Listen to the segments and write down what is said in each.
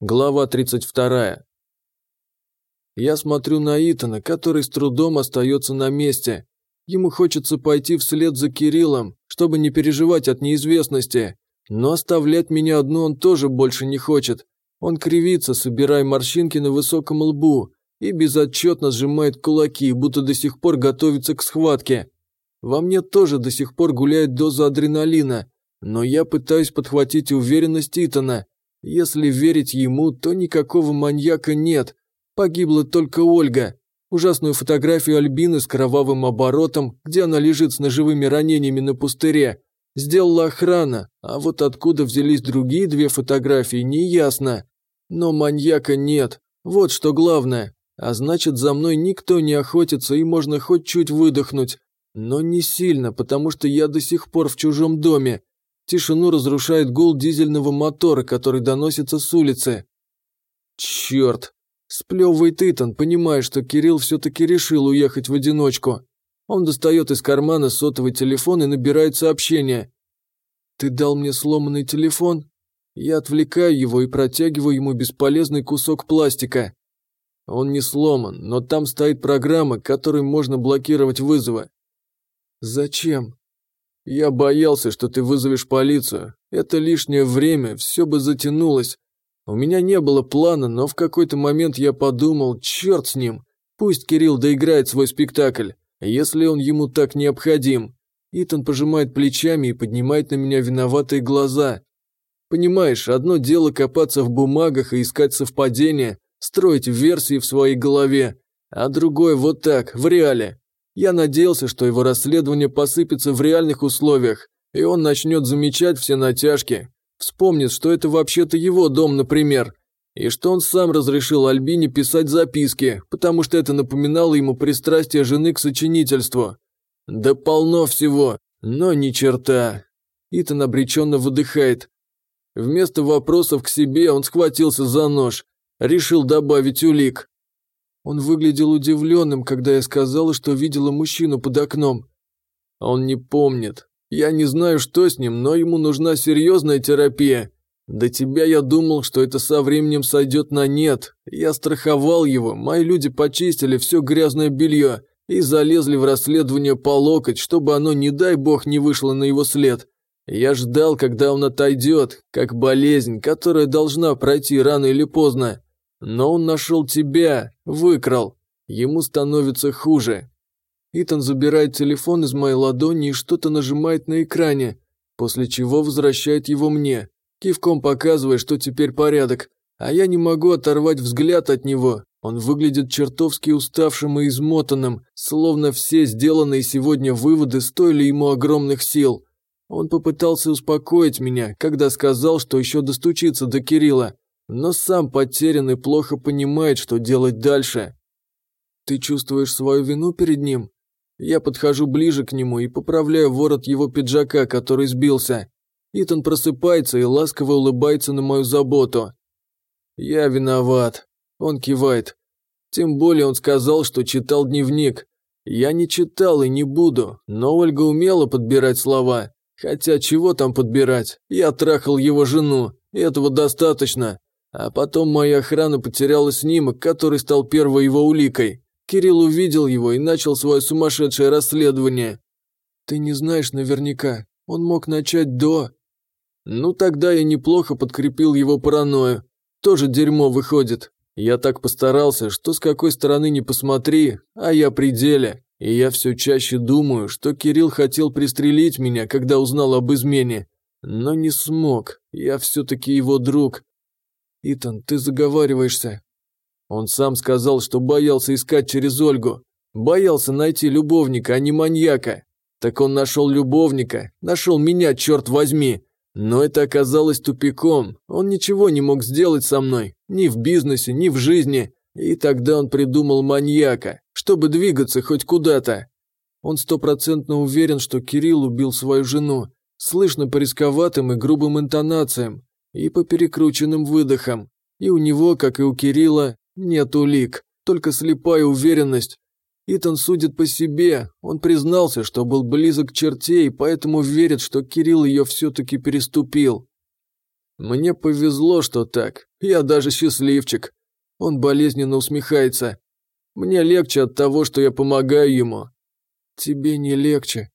Глава 32. Я смотрю на Итана, который с трудом остается на месте. Ему хочется пойти вслед за Кириллом, чтобы не переживать от неизвестности. Но оставлять меня одну он тоже больше не хочет. Он кривится, собирая морщинки на высоком лбу, и безотчетно сжимает кулаки, будто до сих пор готовится к схватке. Во мне тоже до сих пор гуляет доза адреналина, но я пытаюсь подхватить уверенность Итана – если верить ему, то никакого маньяка нет. Погибла только Ольга. Ужасную фотографию Альбины с кровавым оборотом, где она лежит с ножевыми ранениями на пустыре, сделала охрана, а вот откуда взялись другие две фотографии, неясно. Но маньяка нет, вот что главное. А значит, за мной никто не охотится и можно хоть чуть выдохнуть. Но не сильно, потому что я до сих пор в чужом доме, Тишину разрушает гул дизельного мотора, который доносится с улицы. Черт! Сплевывает Итан, понимая, что Кирилл все-таки решил уехать в одиночку. Он достает из кармана сотовый телефон и набирает сообщение. «Ты дал мне сломанный телефон?» Я отвлекаю его и протягиваю ему бесполезный кусок пластика. Он не сломан, но там стоит программа, которой можно блокировать вызовы. «Зачем?» Я боялся, что ты вызовешь полицию. Это лишнее время, все бы затянулось. У меня не было плана, но в какой-то момент я подумал, черт с ним. Пусть Кирилл доиграет свой спектакль, если он ему так необходим. Итан пожимает плечами и поднимает на меня виноватые глаза. Понимаешь, одно дело копаться в бумагах и искать совпадения, строить версии в своей голове, а другое вот так, в реале. Я надеялся, что его расследование посыпется в реальных условиях, и он начнет замечать все натяжки. Вспомнит, что это вообще-то его дом, например, и что он сам разрешил Альбине писать записки, потому что это напоминало ему пристрастие жены к сочинительству. Да полно всего, но ни черта. Итан обреченно выдыхает. Вместо вопросов к себе он схватился за нож, решил добавить улик. Он выглядел удивленным, когда я сказала, что видела мужчину под окном. Он не помнит. Я не знаю, что с ним, но ему нужна серьезная терапия. До тебя я думал, что это со временем сойдет на нет. Я страховал его, мои люди почистили все грязное белье и залезли в расследование по локоть, чтобы оно, не дай бог, не вышло на его след. Я ждал, когда он отойдет, как болезнь, которая должна пройти рано или поздно. Но он нашел тебя, выкрал. Ему становится хуже. Итан забирает телефон из моей ладони и что-то нажимает на экране, после чего возвращает его мне, кивком показывая, что теперь порядок. А я не могу оторвать взгляд от него. Он выглядит чертовски уставшим и измотанным, словно все сделанные сегодня выводы стоили ему огромных сил. Он попытался успокоить меня, когда сказал, что еще достучится до Кирилла, но сам потерян и плохо понимает, что делать дальше. Ты чувствуешь свою вину перед ним? Я подхожу ближе к нему и поправляю ворот его пиджака, который сбился. Итан просыпается и ласково улыбается на мою заботу. Я виноват. Он кивает. Тем более он сказал, что читал дневник. Я не читал и не буду, но Ольга умела подбирать слова. Хотя чего там подбирать? Я трахал его жену, этого достаточно. А потом моя охрана потеряла снимок, который стал первой его уликой. Кирилл увидел его и начал свое сумасшедшее расследование. Ты не знаешь наверняка. Он мог начать до... Ну, тогда я неплохо подкрепил его паранойю. Тоже дерьмо выходит. Я так постарался, что с какой стороны не посмотри, а я при деле. И я все чаще думаю, что Кирилл хотел пристрелить меня, когда узнал об измене. Но не смог. Я все-таки его друг. «Итан, ты заговариваешься». Он сам сказал, что боялся искать через Ольгу. Боялся найти любовника, а не маньяка. Так он нашел любовника, нашел меня, черт возьми. Но это оказалось тупиком. Он ничего не мог сделать со мной, ни в бизнесе, ни в жизни. И тогда он придумал маньяка, чтобы двигаться хоть куда-то. Он стопроцентно уверен, что Кирилл убил свою жену. Слышно по рисковатым и грубым интонациям и по перекрученным выдохам. И у него, как и у Кирилла, нет улик, только слепая уверенность. Итан судит по себе, он признался, что был близок к черте и поэтому верит, что Кирилл ее все-таки переступил. Мне повезло, что так. Я даже счастливчик. Он болезненно усмехается. Мне легче от того, что я помогаю ему. Тебе не легче.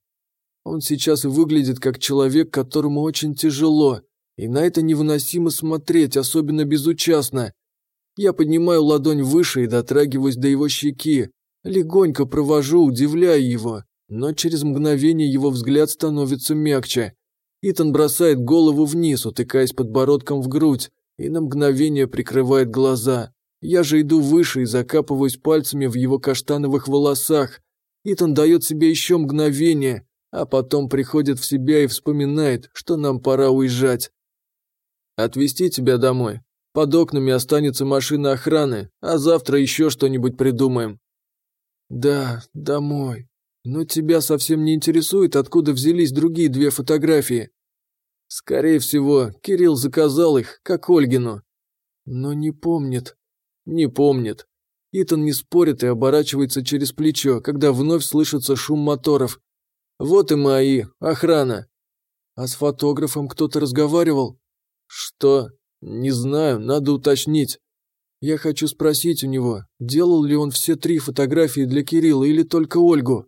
Он сейчас выглядит как человек, которому очень тяжело, и на это невыносимо смотреть, особенно безучастно. Я поднимаю ладонь выше и дотрагиваюсь до его щеки, легонько провожу, удивляя его, но через мгновение его взгляд становится мягче. Итан бросает голову вниз, утыкаясь подбородком в грудь, и на мгновение прикрывает глаза. Я же иду выше и закапываюсь пальцами в его каштановых волосах. Итан дает себе еще мгновение, а потом приходит в себя и вспоминает, что нам пора уезжать. Отвезти тебя домой. Под окнами останется машина охраны, а завтра еще что-нибудь придумаем. Да, домой. Но тебя совсем не интересует, откуда взялись другие две фотографии. Скорее всего, Кирилл заказал их, как Ольгину. Но не помнит. Не помнит. Итан не спорит и оборачивается через плечо, когда вновь слышится шум моторов. Вот и мои, охрана. А с фотографом кто-то разговаривал? Что? Не знаю, надо уточнить. Я хочу спросить у него, делал ли он все три фотографии для Кирилла или только Ольгу?